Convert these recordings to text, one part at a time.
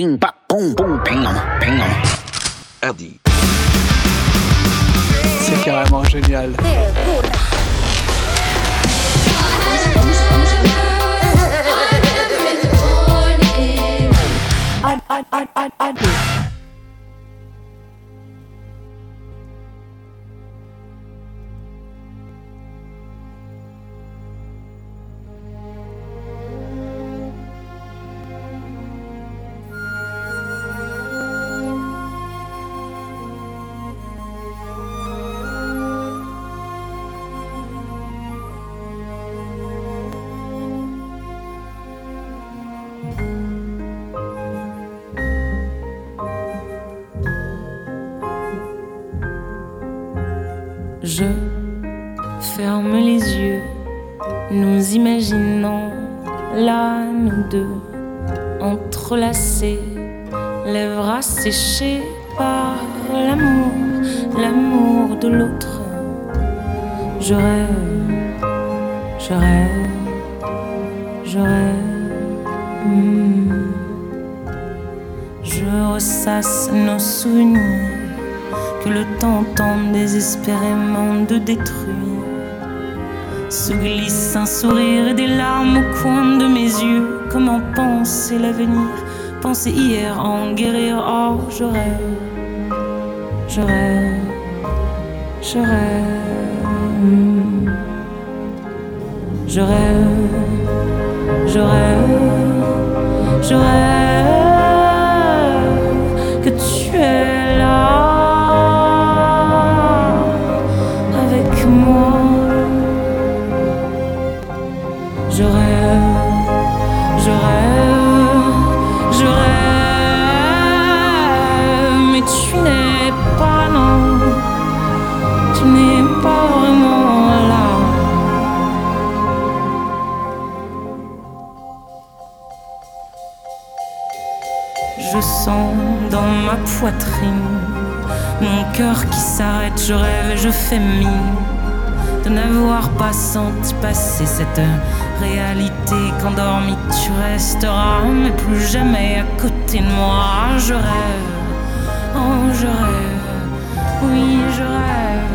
ping, C'est carrément génial. Lèvres asséchées par l'amour, l'amour de l'autre. Je rêve, je rêve, je rêve. hmm. Je ressasse nos souvenirs que le temps tente désespérément de détruire. Se glisse un sourire et des larmes au coin de mes yeux. Comment penser l'avenir. Penser hier en guérir. Oh, je rêve, je rêve, je rêve. Je rêve je fais mine de n'avoir pas senti passer cette réalité qu'endormi tu resteras, mais plus jamais à côté de moi. Je rêve, oh je rêve, oui je rêve.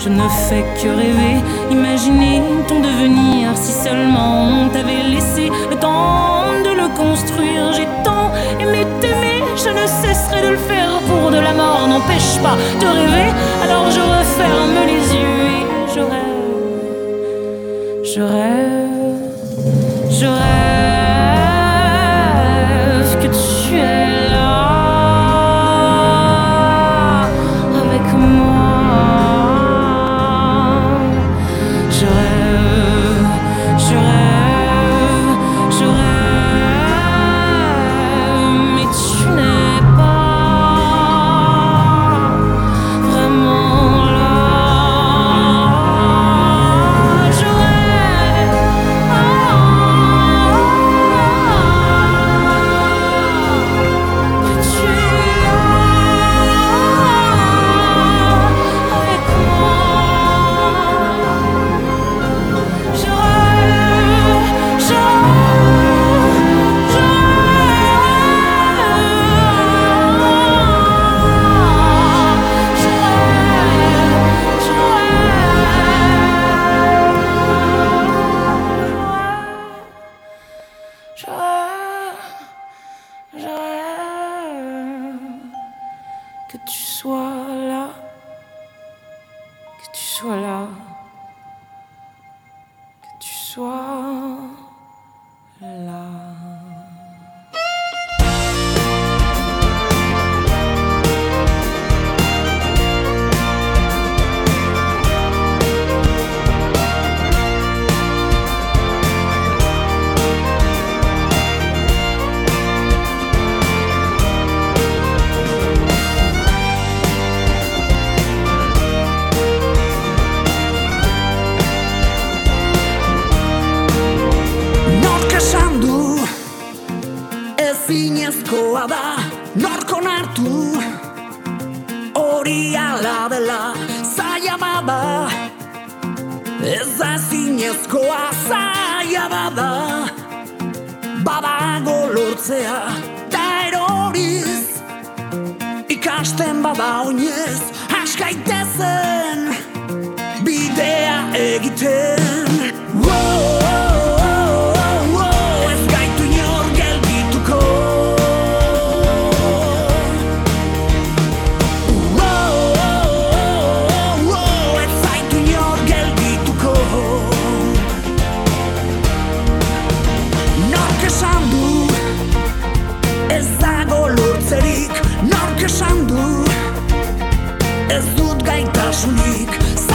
Je ne fais que rêver, imaginer ton devenir. Si seulement on t'avait laissé le temps de le construire. J'ai tant aimé je ne cesserai de le faire pour de la mort. N'empêche pas de rêver, alors je referme les yeux et je rêve. Je rêve, gaitasunik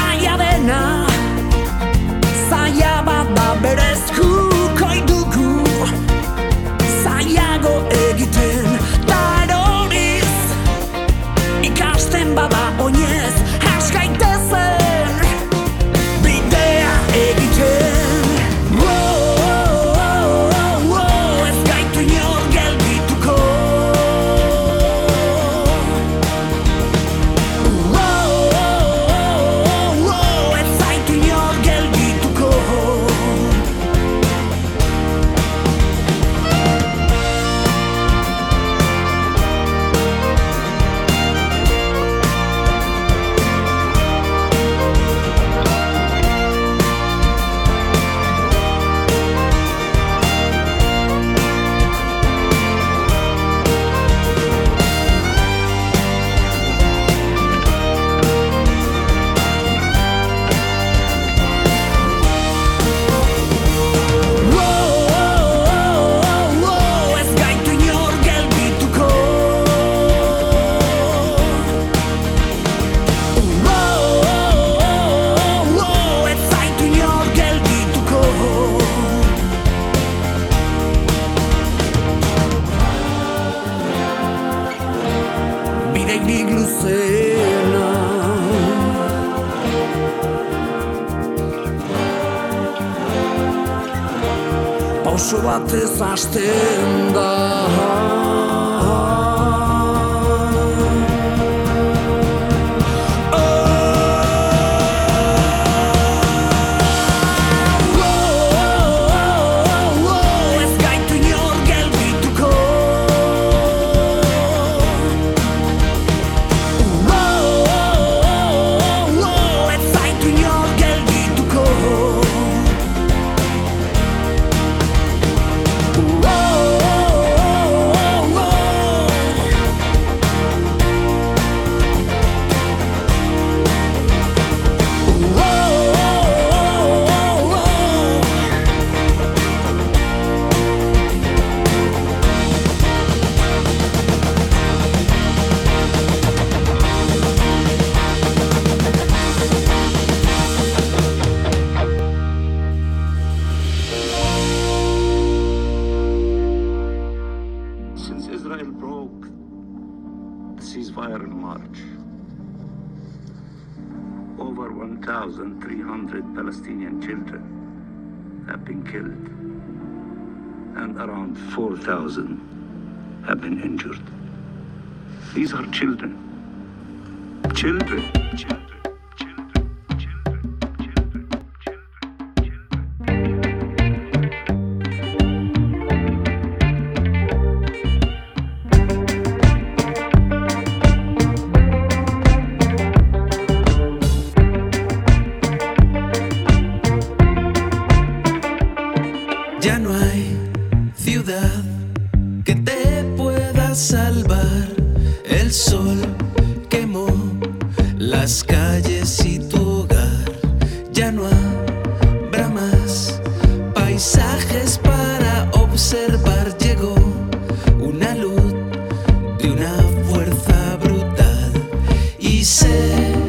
Children. Y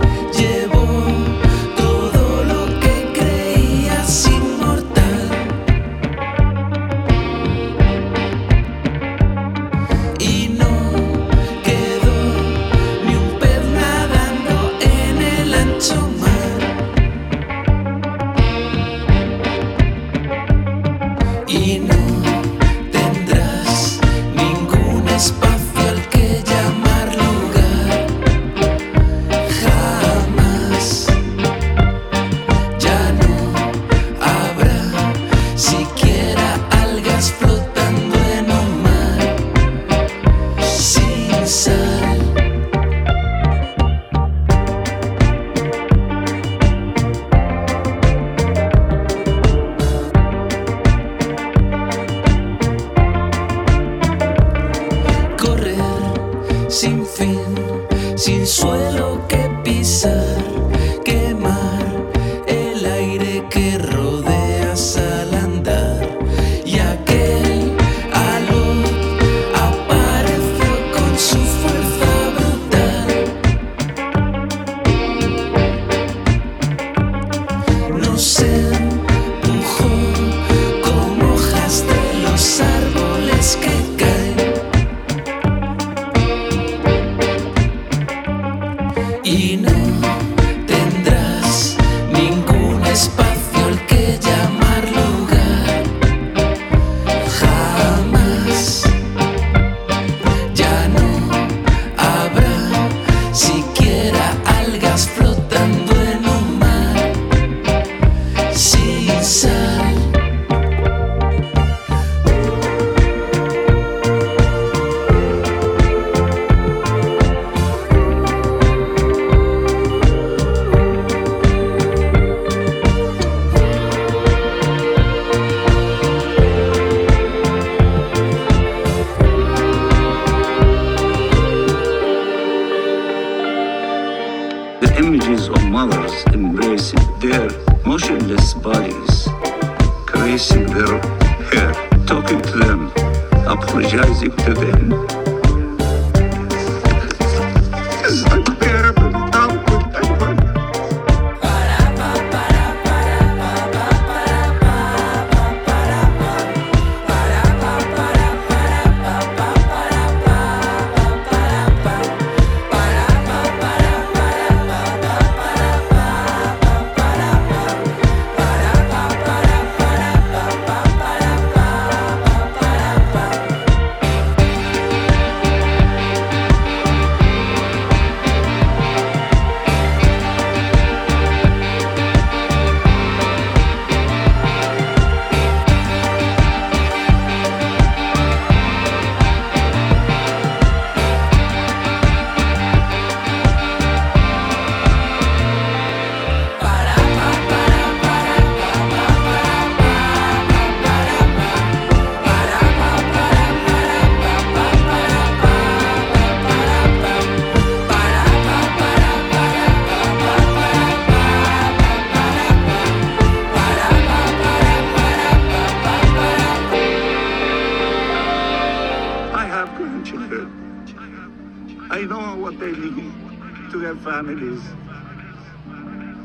their families.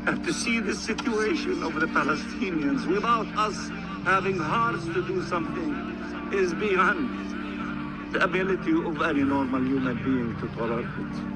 And to see the situation of the Palestinians without us having hearts to do something is beyond the ability of any normal human being to tolerate.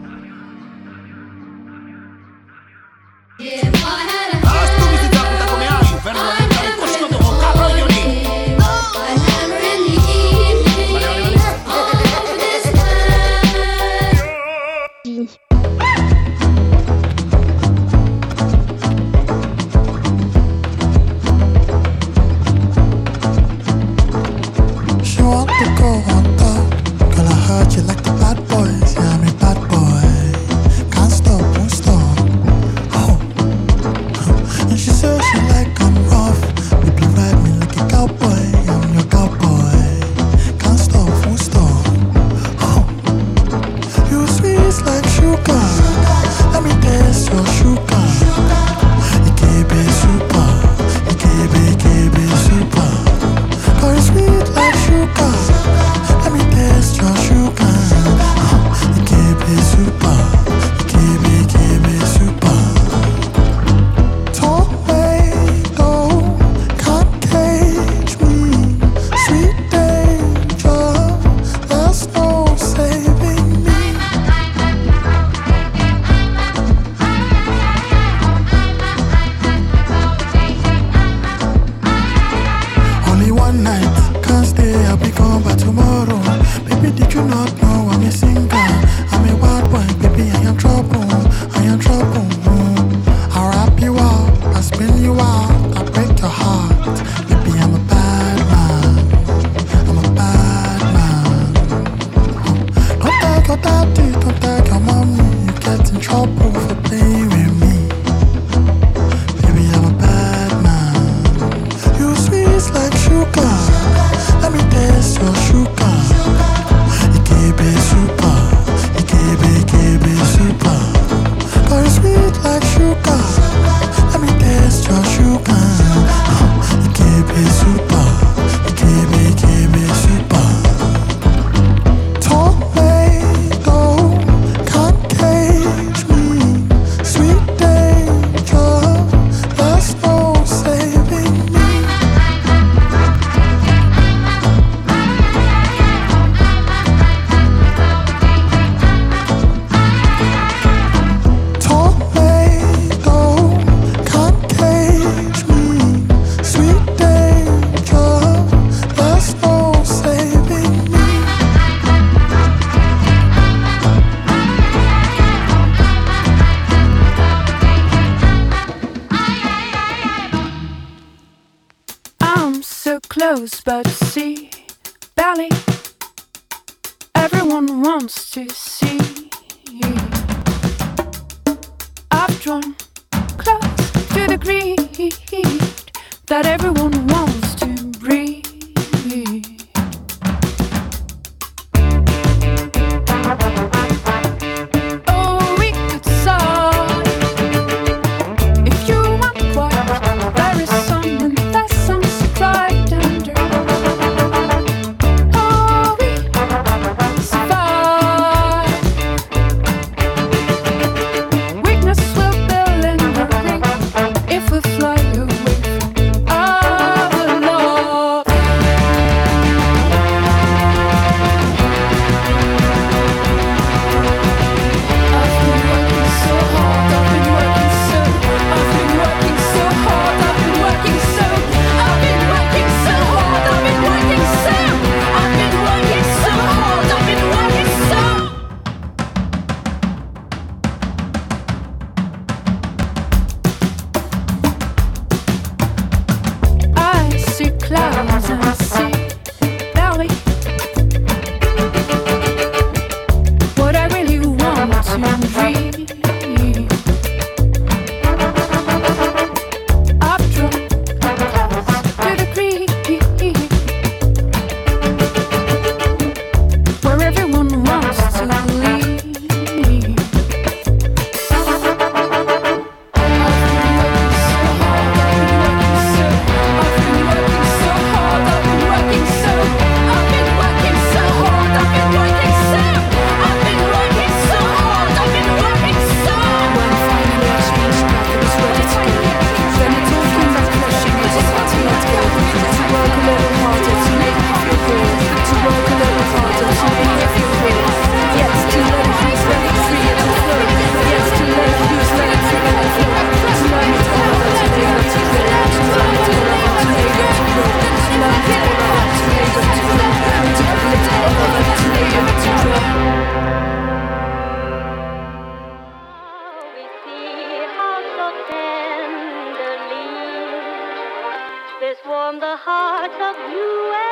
thought of you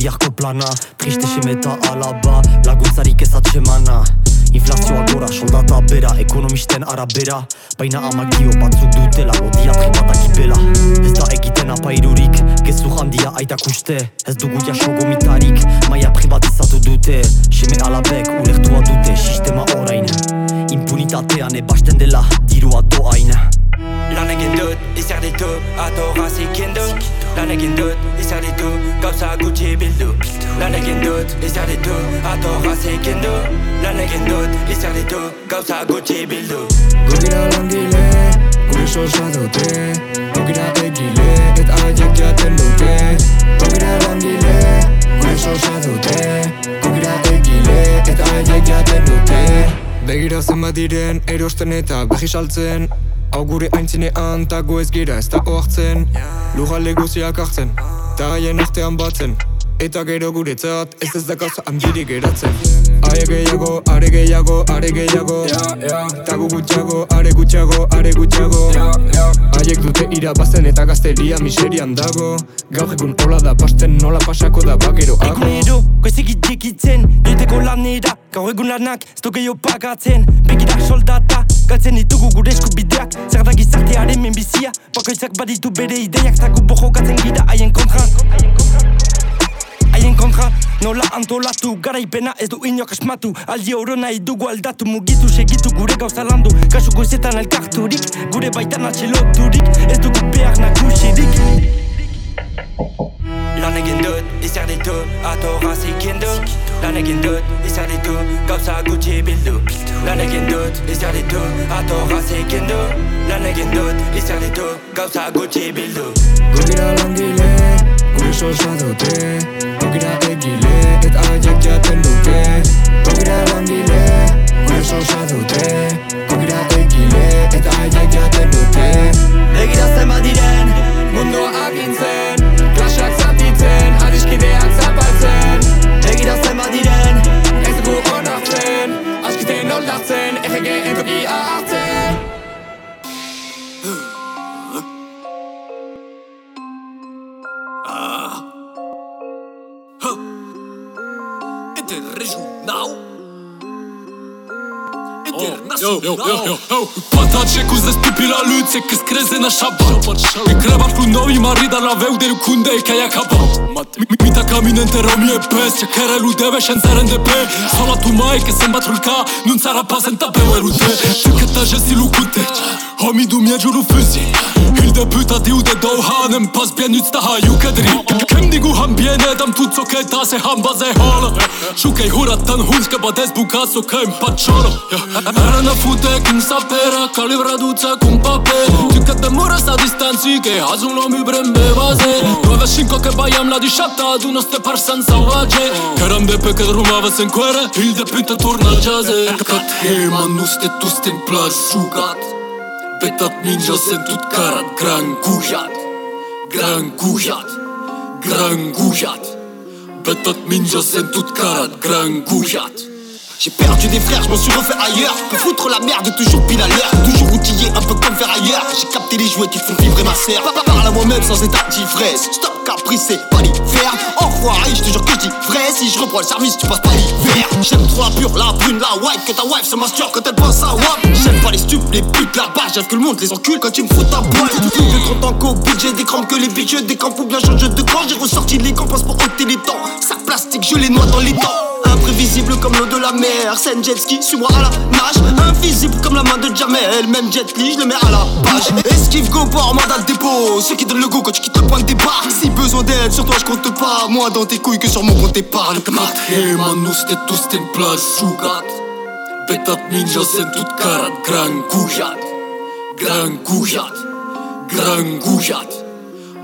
biharko plana. Triste semeta alaba Laguntzarik ez atxemana Inflazioa gora, soldata bera Ekonomisten arabera. Baina amakio batzuk dutela Odia tripatak ipela Ez da egiten apairurik Gezu handia aitak uste. Ez dugu jaso gomitarik Maia privatizatu dute. Seme alabek ulertua dute Sistema orain. Impunitatean ebasten dela Dirua doain Lan egin d'autres, il sert des taux, à Tora c'est Kendo. La Negin il sert des taux, comme ça Gucci et Bildo. La Negin d'autres, il sert des taux, à Tora c'est Kendo. La Negin d'autres, il sert des taux, comme ça Gucci et Bildo. Gugila Langile, Gulisho Shadote, Gugila Egile, et Ayak Yaten Luke. Gugila Langile, Gulisho Shadote, Gugila Egile, et Ayak Yaten Luke. Begira zenbat diren, erosten eta behi saltzen, Hau gure aintzinean tago ez gira ez da oartzen Lujale guziak hartzen, ta haien artean batzen. Eta gero guretzat ez ez da gauza handirik geratzen Are gehiago, are gehiago, are gehiago. Tagu gutxiago, are gutxiago, are gutxiago. Haiek dute irabazten eta gazteria miserian dago. Gaur egun hola da pasten nola pasako da bagero Egunero, goizik itxikitzen, joiteko lanera Gaur egun lanak, ez du gehiago pagatzen. Begira soldata, galtzen ditugu gure eskubideak. Zer da gizartearen menbizia? Bakoitzak baditu bere ideiak Tagu bojokatzen gira haien kontra Haien kontra, nola antolatu Garaipena ez du inok asmatu. Aldi oro nahi dugu aldatu Mugitu segitu gure gauza landu. Kasu goizetan elkarturik Gure baitan atxeloturik Ez dugu behar nagusirik Lan egin dut, izar ditu, atorra zikindu Lan egin dut, izar ditu, gauza gutxi bildu. Lan egin dut, izar ditu, atorra zikindu Lan egin dut, izar ditu, gauza gutxi bildu. Gugira langile, gure sosa dute Bugüne de gile Et alacak ya tenduke Bugüne lan dile Güneş olsa dute. Bugüne de gile Et alacak ya Begira zenbat diren Mundua agintzen. Patače ku zastupila luce, ki skreze na šaba I kreva plunovi marida la veu del kunde i kaja kaba Mita caminente romi e pes, që kere lu deve shenze pe. Sola tu mai, ke se mba trulka, nun cara pasen ta beu erute Të këta zhesi lu kuteq Homi du mje gjuru fysi. Hilde pyta ti u dhe do hanem Pas bjen nyt sta haju këdri. Kem digu ham bjene dam tu co këta se ham baze halë Shukej hurat të në hunds Ka bades buka so kajm pa qoro Era në fute kum sa pera Kalibra duca kum pape Ty këtë mora sa distanci Ke hazun o mi brembe vaze Rove shinko ke bajam la di shata Dunos te parsan sa vaje Keram de pe këtë rumave sen kwere Hil de pyte turna gjaze. Kat hema nuste tustin plas shugat Betat ninja sen tut karat gran gujat Gran gujat Gran gujat Betat ninja sen tut karat gran gujat J'ai perdu des frères, je m'en suis refait ailleurs. Peux foutre la merde, toujours pile à l'heure. Toujours outillé, un peu comme faire ailleurs. J'ai capté les jouets qui font vibrer ma sœur. Moi-même sans état d'ivresse. Stop caprice, c'est pas l'hiver. Enfoiré, je te jure que je dis vrai. Si je reprends le service, tu passes pas l'hiver. J'aime trop la pure, la brune, la white. Que ta wife se masturbe quand elle pense à WAP. J'aime pas les stupes, les putes, la barre. J'aime que le monde les encule quand tu me fous ta boîte. J'ai trop temps qu'au budget des crampes que les bitches des camps pour bien changer de camp. J'ai ressorti les camps pour ôter les temps. Sac plastique, je les noie dans les dents. Imprévisible comme l'eau de la mer, scène jet ski, suis-moi à la nage Invisible comme la main de Jamel, même jet li, je le mets à la page Esquive go port, mandat de dépôt, ceux qui donne le goût quand tu quittes le point de départ. Si besoin d'aide, sur toi je compte pas. Moins dans tes couilles que sur mon compte épargne. Hey manouche, t'es tous t'es plage, chougat. Betat ninja, c'est toute carat. Grand goujat, grand goujat, grand goujat.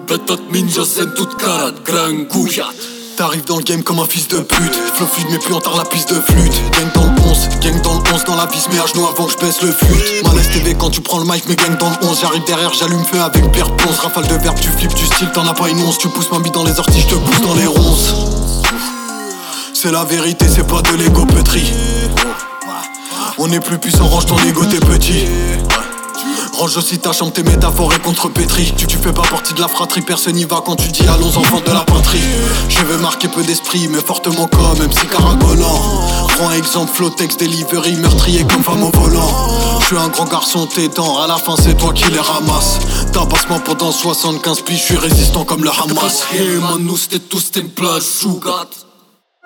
Betat ninja, c'est toute carat. Grand goujat. T'arrives dans le game comme un fils de pute. Flow fluide mais plus en tard la piste de flûte. Gang dans le 11, gang dans le 11 Dans la vis mais à genoux avant que je baisse le flûte Malaise TV quand tu prends le mic mais gang dans le 11 J'arrive derrière j'allume feu avec Pierre Ponce. Rafale de verbe tu flippes du style T'en as pas une once. Tu pousses ma bite dans les orties Je te pousse dans les ronces. C'est la vérité c'est pas de l'ego petri On est plus puissant range ton ego t'es petit Range aussi ta chambre, tes métaphores et contrepétries. Tu, tu fais pas partie de la fratrie, personne n'y va quand tu dis allons enfants de la patrie. Je veux marquer peu d'esprit, mais fortement comme MC Caragolant. Prends exemple, Flotex, Delivery, meurtrier comme femme au volant. Je suis un grand garçon, tes dents, à la fin c'est toi qui les ramasse. Tabassement pendant 75 piges, je suis résistant comme le Hamas. Hey man, nu ste tu suntem plaj jugat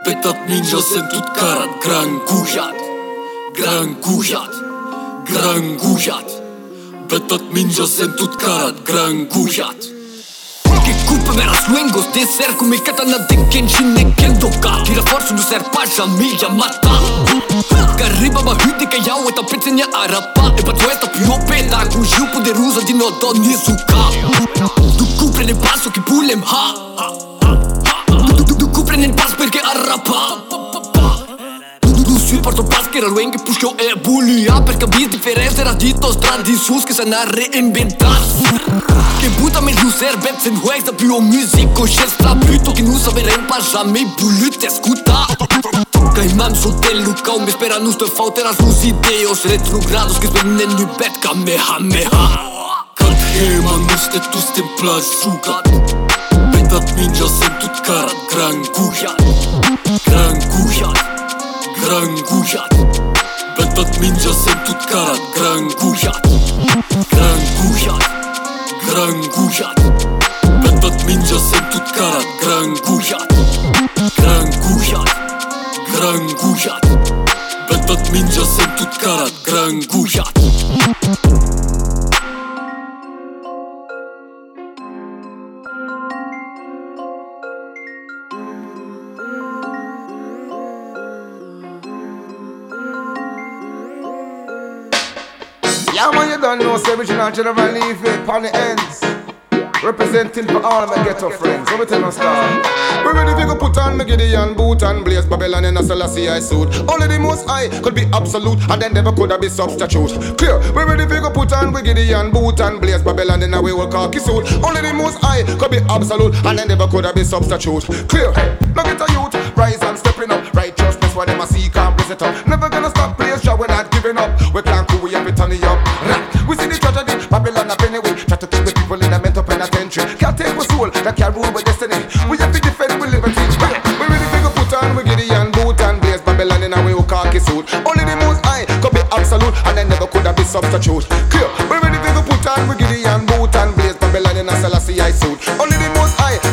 Petat mingja sem tut karat gran gujat Gran gujat петат минджа сен тут карат грангуят Porque culpa era suengos de ser comicata na denken shine kendo ka Tira força do ser paja milha mata Кариба ба хюди ка яу ета пеценя арапа. Епа твоята пиопе да ако жил подеруза дин одо ни сука Докупренен пасо ки пулем ха. Докупренен пас перке арапа. syd Por topasker al wengi pushkjo e bulli Ja për kam bit diferencer a ditës Tran di sus kësa na reinventas Ke buta me ljuser bep se në da pio muzik Ko shes tra byto ki nusa veren pa zhame bullyt e skuta Ka imam sot e luka me spera nus të fau Teraz nus ide retrogrados Kës për në një bet ka me hema nus të tu stim plaz shukat Betat minja sen tut karat gran kuja Gran kuja Gran gujat Petat mingja sem tut karat. Gran gujat Gran gujat Gran gujat Petat mingja sem tut karat. Gran gujat Gran gujat Gran gujat Petat mingja sem tut karat. Gran gujat don't original general leave it on the ends. Representing for all my ghetto friends. So we tell no start. We ready to go put on my Gideon boot and blaze Babylon in a Selassie I suit. Only the most high could be absolute and then never could have be substitute. Clear. We ready to go put on my Gideon boot and blaze Babylon in a way will khaki suit. Only the most high could be absolute and then never could have be substitute. Clear. Now get a youth, rise and stepping up. Righteousness what them a seek and blaze it up. Never gonna stop we're not giving up. We can't cool, we have it turn it up. We see the tragedy, Babylon up anyway. Try to keep the people in a mental penitentiary. Can't take my soul, that can't rule with destiny. We have to defend with liberty. Right. We ready to go put on, we Gideon boot and blaze Babylon in a way, we khaki suit. Only the most high could be absolute and then never could have been substitute. Clear. We to go put on, we Gideon boot and blaze Babylon in a Selassie I suit. Only the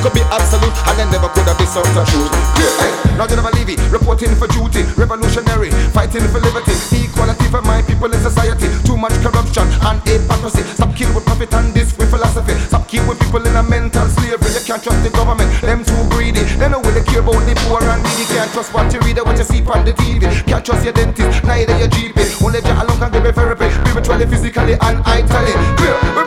could be absolute and then never could have be substitute. Clear. Hey. Now General Levy, reporting for duty, revolutionary, fighting for liberty, equality for my people in society. Too much corruption and hypocrisy. Stop kill with profit and this with philosophy. Stop kill with people in a mental slavery. You can't trust the government, them too greedy. They know really care about the poor and needy. Can't trust what you read or what you see on the TV. Can't trust your dentist, neither your GP. Only Jah alone can give you therapy, spiritually, physically, and mentally. Clear.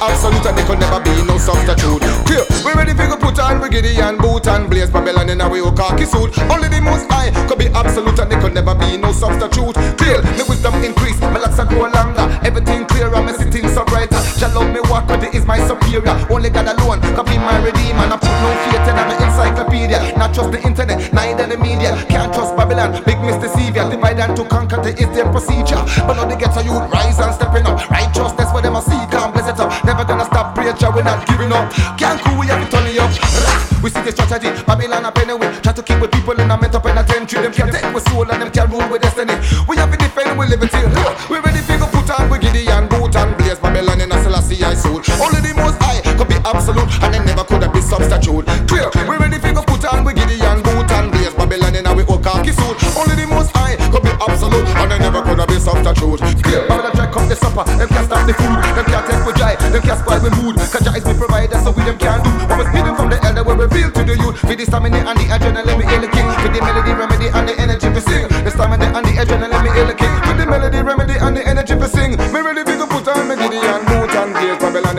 Absolute and there could never be no substitute. Clear. We ready go put on Gideon boot and blaze Babylon in a way oh, khaki suit. Only the most high could be absolute and there could never be no substitute. Clear. My wisdom increase, my locks are grow longer. Everything clear, I'm sitting so bright. Jah love me walk with it is my superior. Only God alone can be my redeemer. I put no faith in my encyclopedia. Not trust the internet, neither the media. Can't trust Babylon, big Mr. Savior. Divide and to conquer the is their procedure. But now they get a youth rise and stepping up. Righteousness for them I see, it up. Never gonna stop Jah, we're not giving up. Can't cool, we have to turn it up. We see the strategy, Babylon up anyway. Try to keep with people in a mental penitentiary. Them can't take with soul and them can't rule with destiny. We have to defend with liberty. We ready to go put on with Gideon boot and blaze Babylon in a Selassie I suit. Only the most high could be absolute and then never could have be substitute. Clear, we ready to go put on with Gideon boot and blaze Babylon in a we old oh, khaki suit. Only the most high could be absolute and then never could have be substitute. Clear, Babylon try come the supper, them can't stop the food, them can't them can't spoil with mood. Jah is the provider, so we them can't do. What was hidden from the elder will reveal to the youth. With the stamina and the adrenaline, me the king. With the melody, remedy, and the energy to sing. The stamina and the adrenaline, me the king. With the melody, remedy, and the energy to sing. Me ready to go put on me Gideon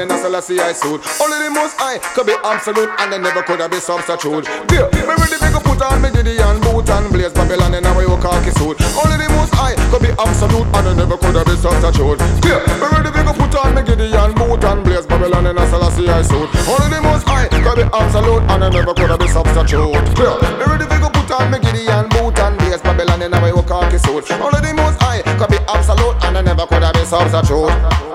in a Selassie I suit. Only the most high could be absolute and they never could have be substitute. Yeah, me ready to put on me Gideon boot and blaze Babylon in a way khaki suit. Only the most high could be absolute and they never could have be substitute. Yeah, me ready to put on me Gideon boot and blaze Babylon in a Selassie I suit. Only the most high could be absolute and they never could have be substitute. Yeah, me ready to put on me Gideon boot and blaze Babylon in a way khaki suit. Only the most high could be absolute, and I never could have been substitute.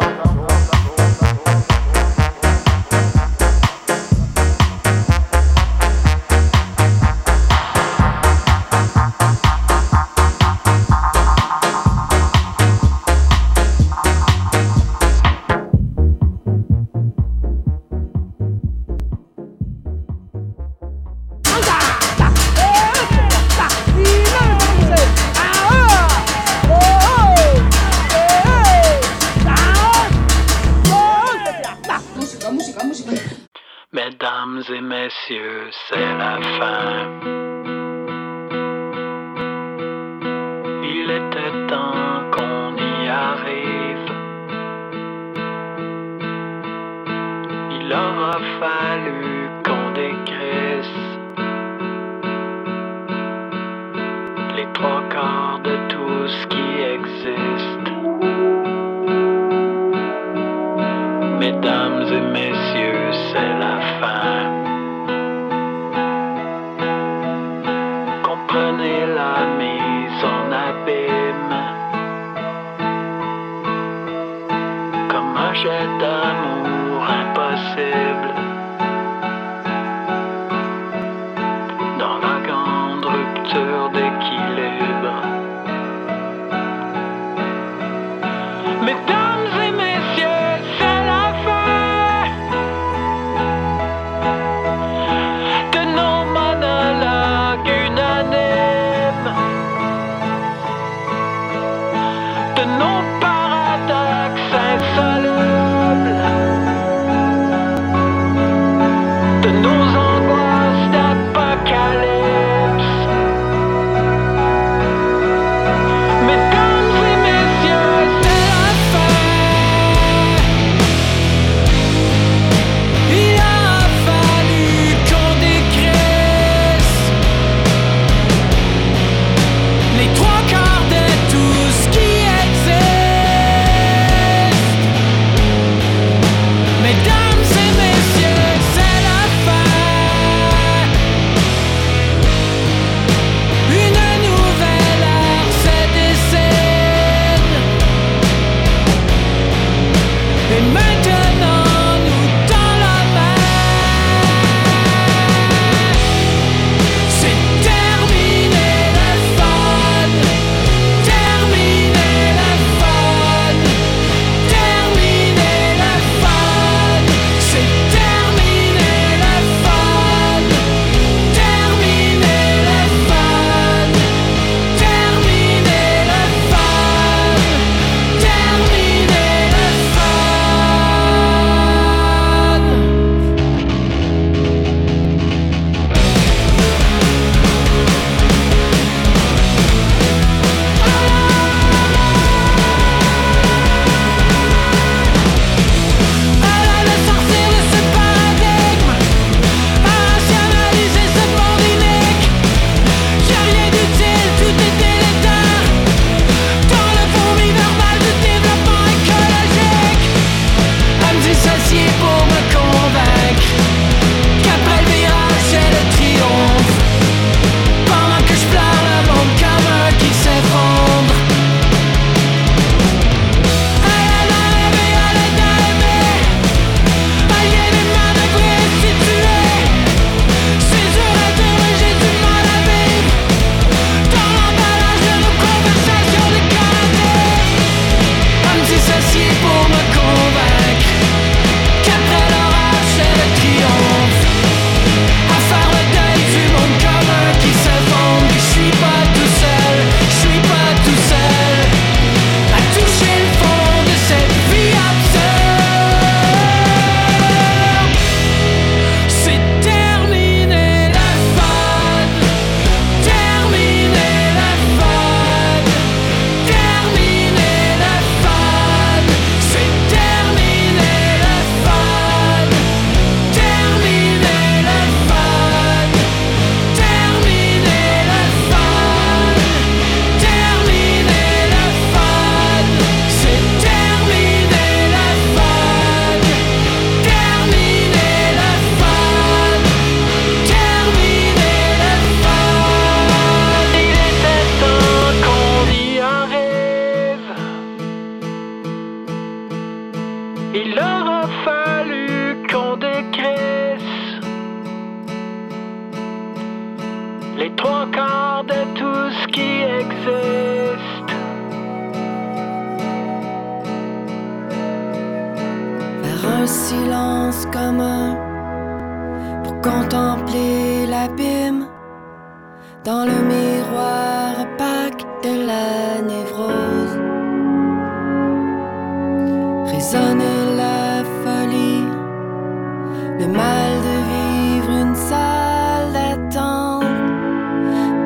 Le mal de vivre une salle d'attente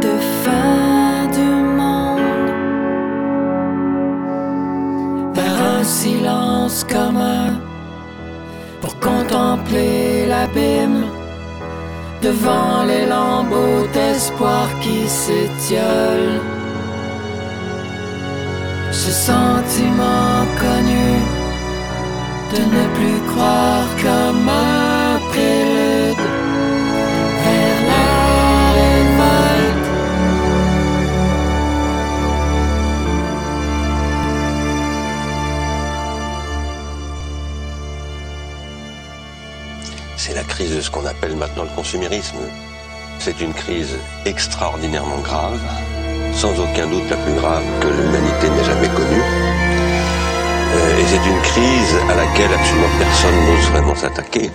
de fin du monde. Vers un silence commun pour contempler l'abîme devant les lambeaux d'espoir qui s'étiolent. Ce sentiment connu de ne plus croire qu'un mal. de ce qu'on appelle maintenant le consumérisme. C'est une crise extraordinairement grave, sans aucun doute la plus grave que l'humanité n'ait jamais connue. Euh, et c'est une crise à laquelle absolument personne n'ose vraiment s'attaquer.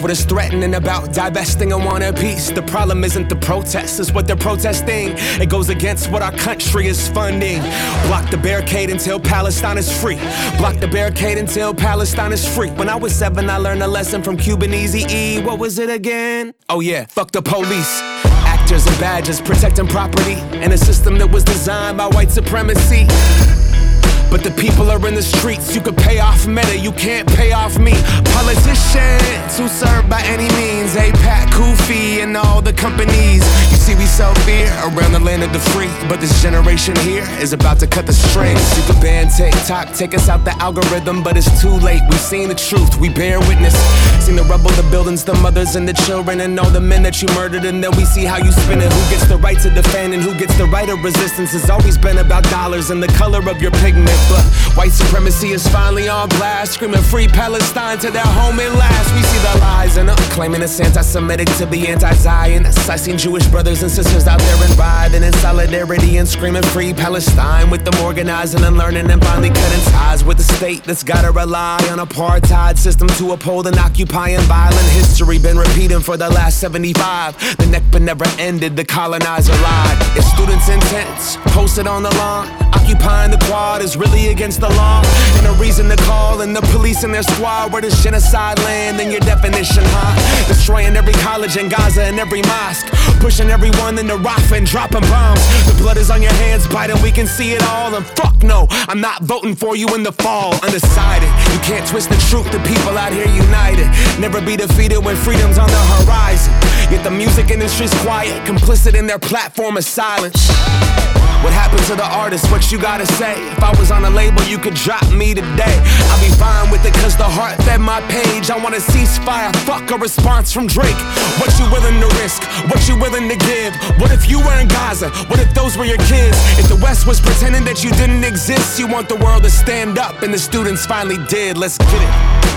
What is threatening about divesting and want a piece? The problem isn't the protests, it's what they're protesting. It goes against what our country is funding. Block the barricade until Palestine is free. Block the barricade until Palestine is free. When I was seven, I learned a lesson from Cuban Easy E. What was it again? Oh yeah, fuck the police. Actors and badges protecting property in a system that was designed by white supremacy. But the people are in the streets. You can pay off Meta, you can't pay off me. Politicians who serve by any means. AIPAC, Kufi, and all the companies. You see, we sell fear around the land of the free. But this generation here is about to cut the strings. You can ban TikTok, take us out the algorithm, but it's too late. We've seen the truth, we bear witness. Seen the rubble, the buildings, the mothers, and the children, and all the men that you murdered. And then we see how you spin it. Who gets the right to defend and who gets the right of resistance? It's always been about dollars and the color of your pigment. But white supremacy is finally on blast, screaming free Palestine to their home at last. We see the lies and claiming it's anti-Semitic to be anti-Zionist. I seen Jewish brothers and sisters out there and riding in solidarity and screaming free Palestine with them organizing and learning and finally cutting ties with the state that's gotta rely on apartheid system to uphold an occupying violent history. Been repeating for the last 75. The Nakba never ended, the colonizer lied. It's students' intents posted on the lawn. Occupying the quad is really against the law. And a reason to call in the police and their squad. Where does genocide land in your definition, huh? Destroying every college in Gaza and every mosque. Pushing everyone into Rafah and dropping bombs. The blood is on your hands, Biden, we can see it all. And fuck no, I'm not voting for you in the fall. Undecided, you can't twist the truth. The people out here united. Never be defeated when freedom's on the horizon. Yet the music industry's quiet, complicit in their platform of silence. What happened to the artist? What you gotta say? If I was on a label, you could drop me today. I'll be fine with it, cause the heart fed my page. I want a ceasefire, fuck a response from Drake. What you willing to risk? What you willing to give? What if you were in Gaza? What if those were your kids? If the West was pretending that you didn't exist, you want the world to stand up, and the students finally did. Let's get it.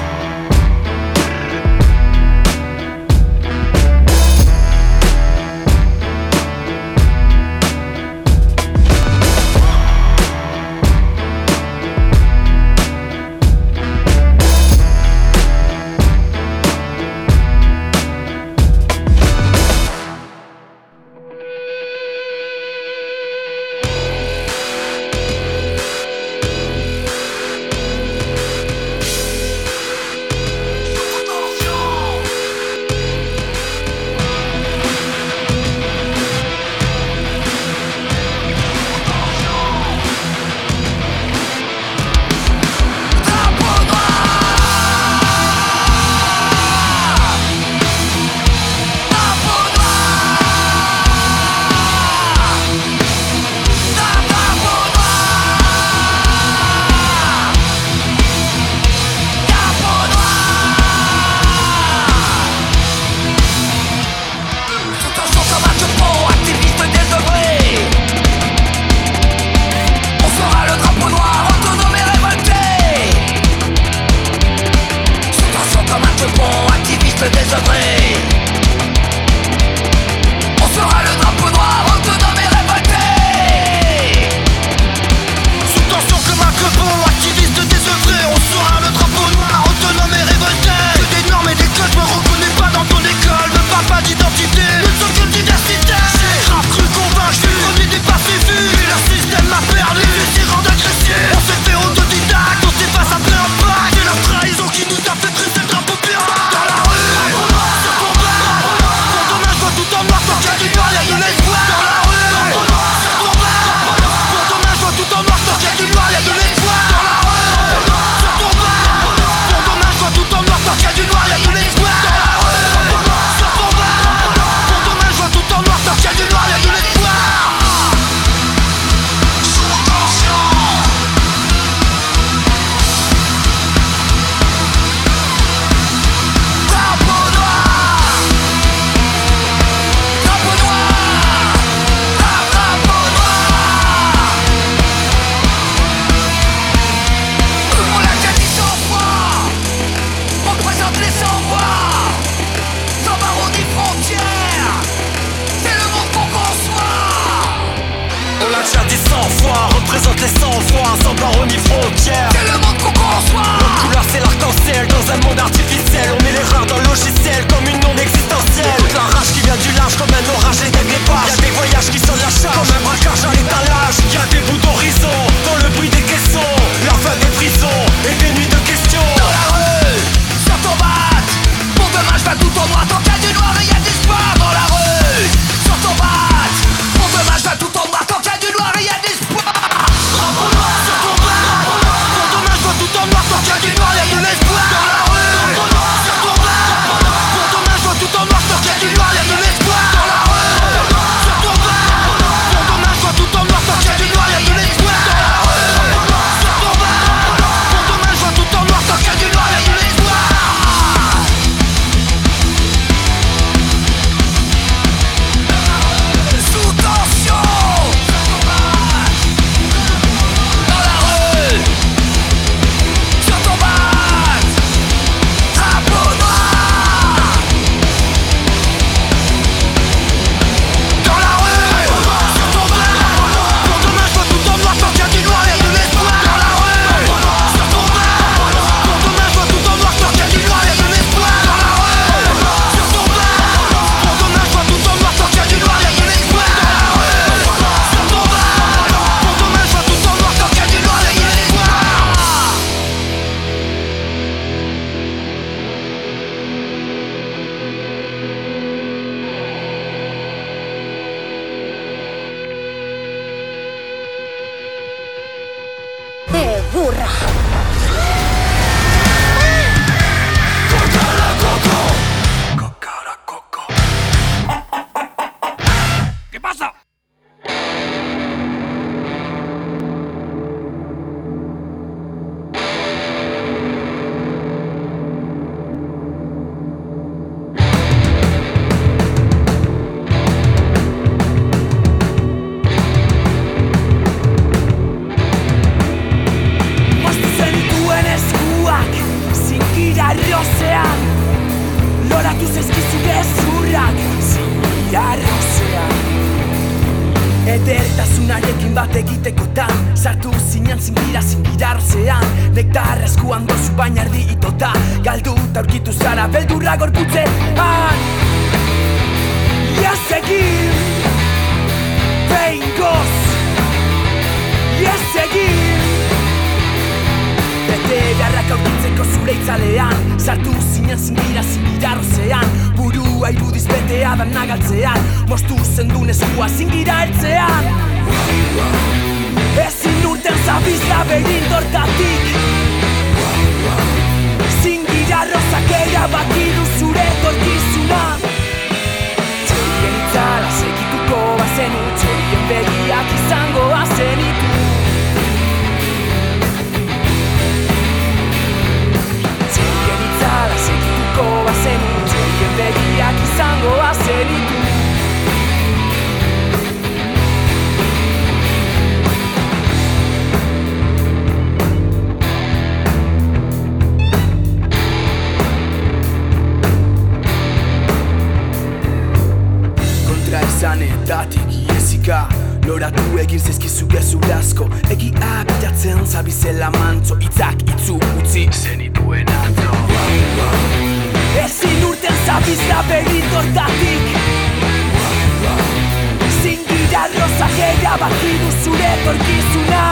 utzi du zure torkizuna.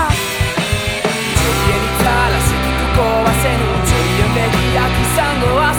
Txorien itzala zikituko bazenu Txorien begiak izango az